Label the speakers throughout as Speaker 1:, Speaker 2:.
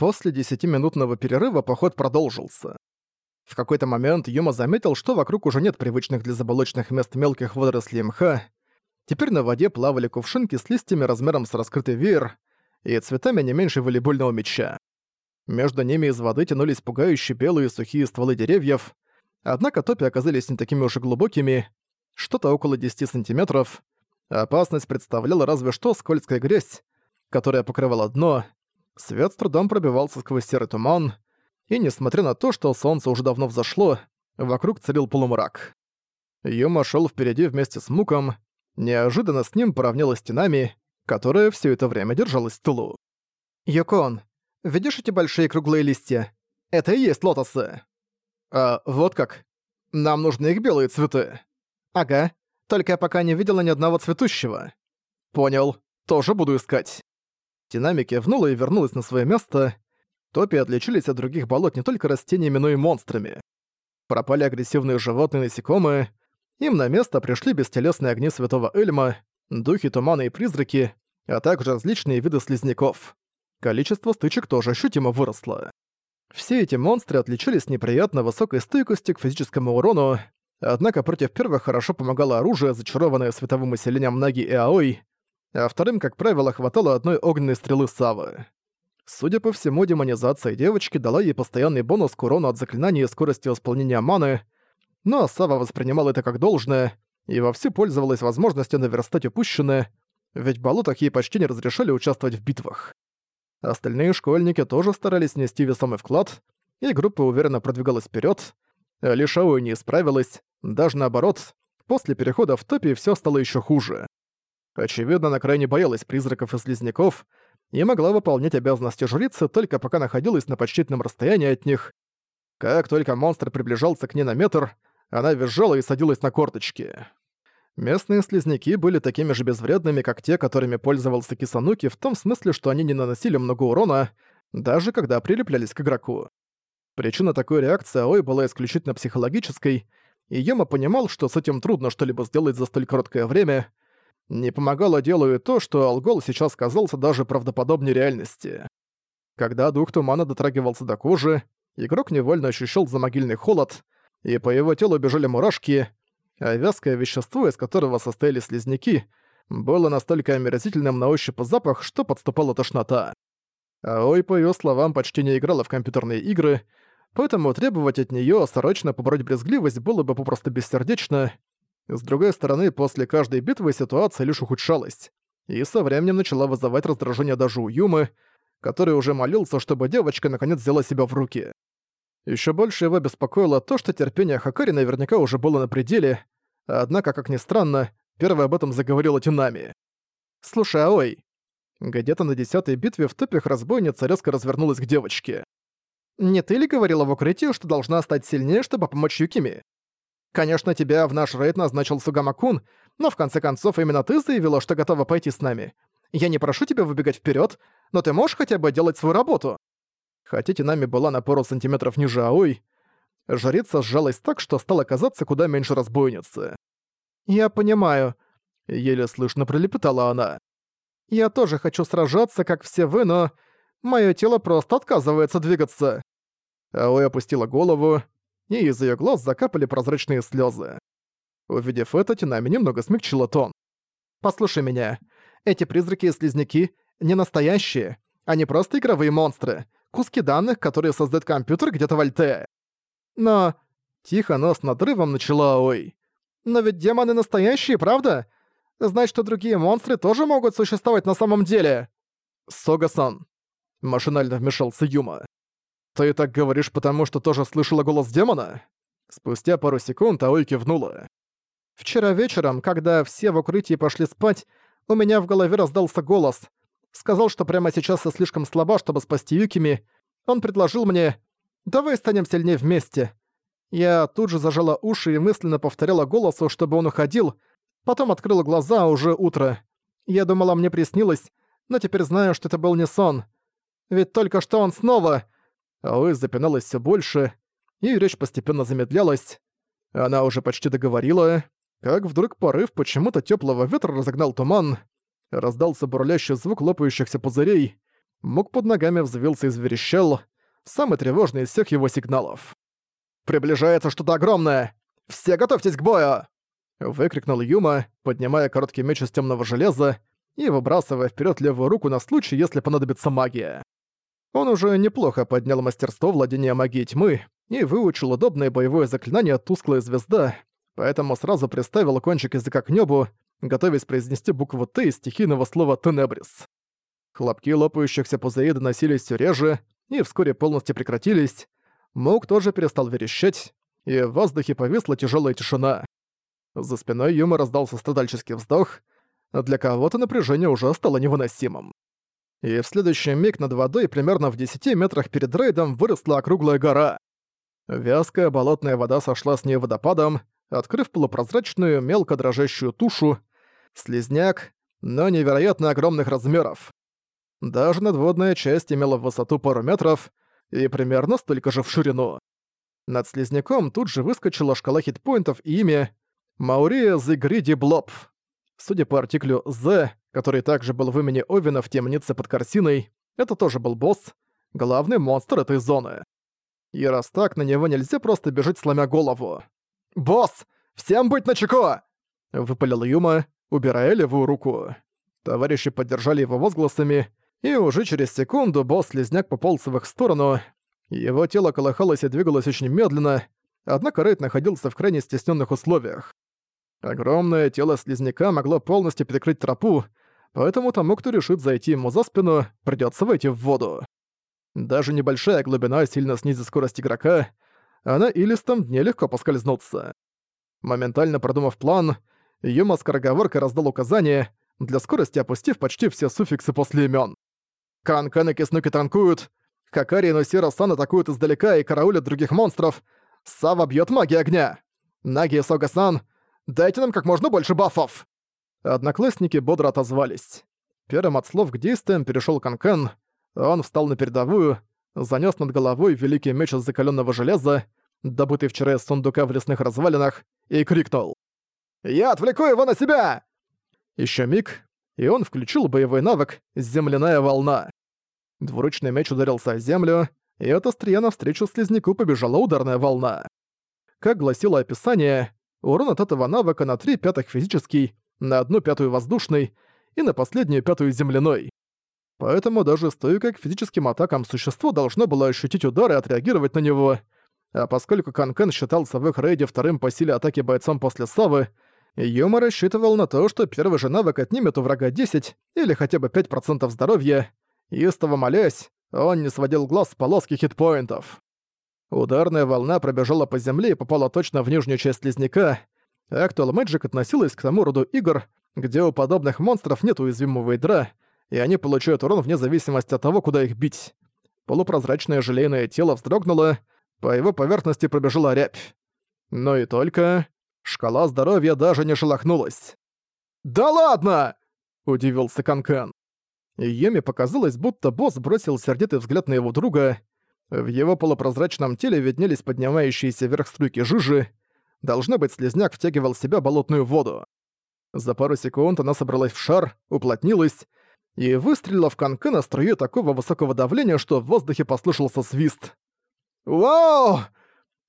Speaker 1: После десятиминутного перерыва поход продолжился. В какой-то момент Юма заметил, что вокруг уже нет привычных для заболочных мест мелких водорослей мха. Теперь на воде плавали кувшинки с листьями размером с раскрытый веер и цветами не меньше волейбольного мяча. Между ними из воды тянулись пугающие белые сухие стволы деревьев, однако топи оказались не такими уж и глубокими, что-то около 10 сантиметров. Опасность представляла разве что скользкая грязь, которая покрывала дно. Свет с трудом пробивался сквозь серый туман, и несмотря на то, что солнце уже давно взошло, вокруг царил полумрак. Юма шел впереди вместе с Муком, неожиданно с ним поравнялась стенами, которая все это время держалась в тылу. «Юкон, видишь эти большие круглые листья? Это и есть лотосы!» «А вот как? Нам нужны их белые цветы». «Ага, только я пока не видела ни одного цветущего». «Понял, тоже буду искать». Тинами кивнула и вернулась на свое место. Топи отличились от других болот не только растениями, но и монстрами. Пропали агрессивные животные и насекомые, им на место пришли бестелесные огни Святого Эльма, духи тумана и призраки, а также различные виды слизняков. Количество стычек тоже ощутимо выросло. Все эти монстры отличались неприятно высокой стойкостью к физическому урону, однако против первых хорошо помогало оружие, зачарованное световым усилением Наги и Аой, а вторым, как правило, хватало одной огненной стрелы Савы. Судя по всему, демонизация девочки дала ей постоянный бонус к урону от заклинаний и скорости восполнения маны, но Сава воспринимала это как должное и вовсю пользовалась возможностью наверстать упущенное, ведь болотах ей почти не разрешали участвовать в битвах. Остальные школьники тоже старались нести весомый вклад, и группа уверенно продвигалась вперед. Лишь Аои не справилась, даже наоборот, после перехода в топе все стало еще хуже. Очевидно, она крайне боялась призраков и слизняков и могла выполнять обязанности жрицы только пока находилась на почтительном расстоянии от них. Как только монстр приближался к ней на метр, она визжала и садилась на корточки. Местные слизняки были такими же безвредными, как те, которыми пользовался Кисануки, в том смысле, что они не наносили много урона, даже когда прилеплялись к игроку. Причина такой реакции Аой была исключительно психологической, и Йома понимал, что с этим трудно что-либо сделать за столь короткое время. Не помогало делу и то, что Алгол сейчас казался даже правдоподобнее реальности. Когда дух тумана дотрагивался до кожи, игрок невольно ощущал замогильный холод, и по его телу бежали мурашки, а вязкое вещество, из которого состояли слизняки, было настолько омерзительным на ощупь запах, что подступала тошнота. Аой, по её словам, почти не играла в компьютерные игры, поэтому требовать от неё срочно побороть брезгливость было бы попросту бессердечно. С другой стороны, после каждой битвы ситуация лишь ухудшалась, и со временем начала вызывать раздражение даже у Юмы, который уже молился, чтобы девочка наконец взяла себя в руки. Еще больше его беспокоило то, что терпение Хакари наверняка уже было на пределе, однако, как ни странно, первой об этом заговорила Тинами. «Слушай, Аой!» Где-то на десятой битве в топях разбойница резко развернулась к девочке. «Не ты ли говорила в укрытии, что должна стать сильнее, чтобы помочь Юкими? Конечно, тебя в наш рейд назначил Сугамакун, но в конце концов именно ты заявила, что готова пойти с нами. Я не прошу тебя выбегать вперед, но ты можешь хотя бы делать свою работу?» Хотя Тинами была на пару сантиметров ниже Аой, жрица сжалась так, что стало казаться куда меньше разбойницы. «Я понимаю», — еле слышно пролепетала она. «Я тоже хочу сражаться, как все вы, но мое тело просто отказывается двигаться». Аой опустила голову, и из ее глаз закапали прозрачные слезы. Увидев это, Тинами немного смягчила тон. «Послушай меня. Эти призраки и слизняки не настоящие. Они просто игровые монстры куски данных, которые создает компьютер где-то в Альте. Но... Тихо, но с надрывом начала Ой. Но ведь демоны настоящие, правда? Значит, что другие монстры тоже могут существовать на самом деле. Сога-сан. Машинально вмешался Юма. Ты так говоришь, потому что тоже слышала голос демона? Спустя пару секунд Аой кивнула. Вчера вечером, когда все в укрытии пошли спать, у меня в голове раздался голос. Сказал, что прямо сейчас я слишком слаба, чтобы спасти Юкими. Он предложил мне «Давай станем сильнее вместе». Я тут же зажала уши и мысленно повторяла голосу, чтобы он уходил, потом открыла глаза, а уже утро. Я думала, мне приснилось, но теперь знаю, что это был не сон. Ведь только что он снова... Аои запиналась все больше, и речь постепенно замедлялась. Она уже почти договорила, как вдруг порыв почему-то теплого ветра разогнал туман, Раздался бурлящий звук лопающихся пузырей, Мук под ногами взвился и зверещал, самый тревожный из всех его сигналов. «Приближается что-то огромное! Все готовьтесь к бою!» Выкрикнул Юма, поднимая короткий меч из темного железа и выбрасывая вперед левую руку на случай, если понадобится магия. Он уже неплохо поднял мастерство владения магией тьмы и выучил удобное боевое заклинание «Тусклая звезда», поэтому сразу приставил кончик языка к небу, готовясь произнести букву «Т» из стихийного слова «Тенебрис». Хлопки лопающихся пузырей доносились все реже и вскоре полностью прекратились. Мук тоже перестал верещать, и в воздухе повисла тяжелая тишина. За спиной Юма раздался страдальческий вздох. Для кого-то напряжение уже стало невыносимым. И в следующий миг над водой примерно в 10 метрах перед рейдом выросла округлая гора. Вязкая болотная вода сошла с ней водопадом, открыв полупрозрачную, мелко дрожащую тушу, слизняк, но невероятно огромных размеров. Даже надводная часть имела высоту пару метров и примерно столько же в ширину. Над слизняком тут же выскочила шкала хитпоинтов и имя Маурия Greedy Blob. Судя по артиклю «The», который также был в имени Овена в темнице под корсиной, это тоже был босс, главный монстр этой зоны. И раз так, на него нельзя просто бежать сломя голову. «Босс! Всем быть начеку!» — выпалил Юма, убирая левую руку. Товарищи поддержали его возгласами, и уже через секунду босс-слизняк пополз в их сторону. Его тело колыхалось и двигалось очень медленно, однако Рейд находился в крайне стесненных условиях. Огромное тело слизняка могло полностью перекрыть тропу, поэтому тому, кто решит зайти ему за спину, придётся войти в воду. Даже небольшая глубина сильно снизит скорость игрока, а на илистом дне легко поскользнуться. Моментально продумав план, Юма скороговоркой раздал указание, для скорости опустив почти все суффиксы после имён. Канкан и Киснуки танкуют, Хакари и Носира-сан атакуют издалека и караулят других монстров, Сава бьёт магией огня. Наги и Сога-сан Дайте нам как можно больше бафов!» Одноклассники бодро отозвались. Первым от слов к действиям перешёл Канкен. Он встал на передовую, занёс над головой великий меч из закалённого железа, добытый вчера из сундука в лесных развалинах, и крикнул. «Я отвлеку его на себя!» Ещё миг, и он включил боевой навык «Земляная волна». Двуручный меч ударился о землю, и от острия навстречу слизняку побежала ударная волна. Как гласило описание, Урон от этого навыка на 3 пятых физический, на 1 пятую воздушный и на последнюю пятую земляной. Поэтому даже стоя как физическим атакам существо должно было ощутить удар и отреагировать на него. А поскольку Канкен считался в их рейде вторым по силе атаки бойцом после Савы, Юма рассчитывал на то, что первый же навык отнимет у врага 10 или хотя бы 5% здоровья, и истово молясь, он не сводил глаз с полоски хитпоинтов. Ударная волна пробежала по земле и попала точно в нижнюю часть слизняка. Actual Magic относилась к тому роду игр, где у подобных монстров нет уязвимого ядра, и они получают урон вне зависимости от того, куда их бить. Полупрозрачное желейное тело вздрогнуло, по его поверхности пробежала рябь. Но и только... Шкала здоровья даже не шелохнулась. «Да ладно!» — удивился Канкан. Йеми показалось, будто босс бросил сердитый взгляд на его друга, в его полупрозрачном теле виднелись поднимающиеся вверх струйки жижи. Должно быть, слезняк втягивал в себя болотную воду. За пару секунд она собралась в шар, уплотнилась и выстрелила в конка на струю такого высокого давления, что в воздухе послышался свист. «Вау!»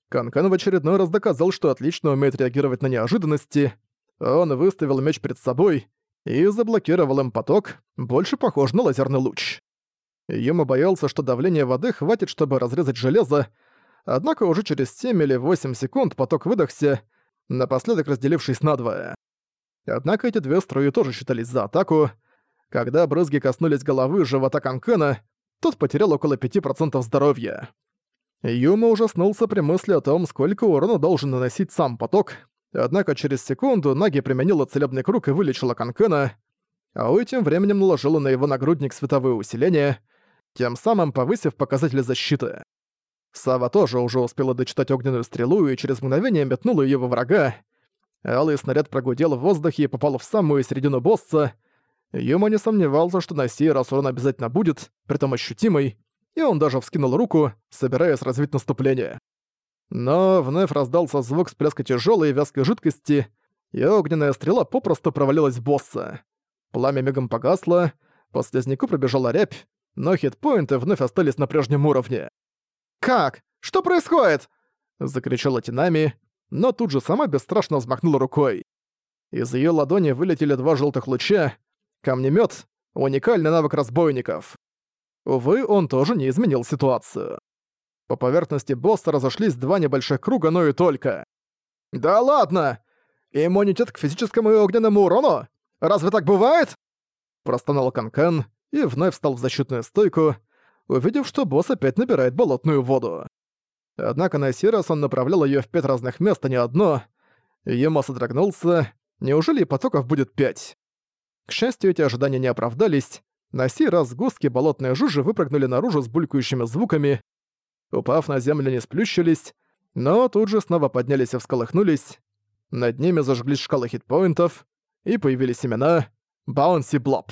Speaker 1: Канкан в очередной раз доказал, что отлично умеет реагировать на неожиданности. Он выставил меч перед собой и заблокировал им поток, больше похож на лазерный луч. Юма боялся, что давление воды хватит, чтобы разрезать железо, однако уже через 7 или 8 секунд поток выдохся, напоследок разделившись надвое. Однако эти две струи тоже считались за атаку. Когда брызги коснулись головы живота Канкена, тот потерял около 5% здоровья. Юма ужаснулся при мысли о том, сколько урона должен наносить сам поток, однако через секунду Наги применила целебный круг и вылечила Канкена, а Уи тем временем наложила на его нагрудник световое усиление — тем самым повысив показатель защиты. Сава тоже уже успела дочитать огненную стрелу и через мгновение метнула её во врага. Алый снаряд прогудел в воздухе и попал в самую середину босса. Юма не сомневался, что на сей раз урон обязательно будет, притом ощутимый, и он даже вскинул руку, собираясь развить наступление. Но вновь раздался звук всплеска тяжёлой и вязкой жидкости, и огненная стрела попросту провалилась в босса. Пламя мигом погасло, по слизняку пробежала рябь, но хитпоинты вновь остались на прежнем уровне. «Как? Что происходит?» — закричала Тинами, но тут же сама бесстрашно взмахнула рукой. Из ее ладони вылетели два желтых луча, камнемет, уникальный навык разбойников. Увы, он тоже не изменил ситуацию. По поверхности босса разошлись два небольших круга, но и только. «Да ладно! Иммунитет к физическому и огненному урону? Разве так бывает?» Простонал Канкан и вновь встал в защитную стойку, увидев, что босс опять набирает болотную воду. Однако на сей раз он направлял её в пять разных мест, а не одно. Ема содрогнулся. Неужели потоков будет пять? К счастью, эти ожидания не оправдались. На сей раз сгустки болотной жужи выпрыгнули наружу с булькающими звуками. Упав на землю, не сплющились, но тут же снова поднялись и всколыхнулись. Над ними зажглись шкалы хитпоинтов, и появились имена Баунси Блоп.